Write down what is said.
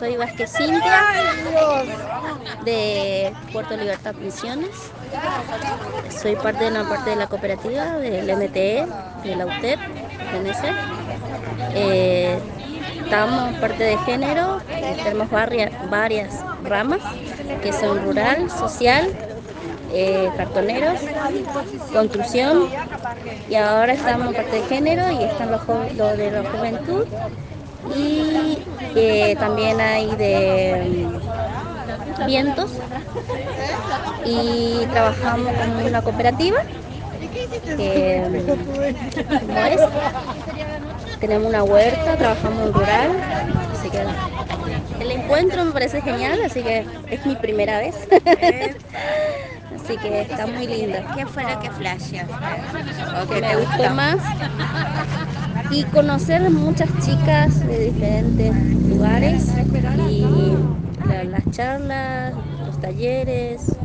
soy Vázquez Cintia, de Puerto Libertad Misiones. Soy parte de una parte de la cooperativa del MTE, de la UTEP, de eh, estamos parte de género, tenemos varias, varias ramas que son rural, social, eh, cartoneros, construcción. Y ahora estamos parte de género y están los, los de la juventud y eh, también hay de mm, vientos y trabajamos con una cooperativa que mm, es. tenemos una huerta, trabajamos en rural, así que el encuentro me parece genial, así que es mi primera vez. así que está muy lindo. ¿Qué fue lo que flashea? me gustó más y conocer muchas chicas de diferentes lugares y las charlas, los talleres.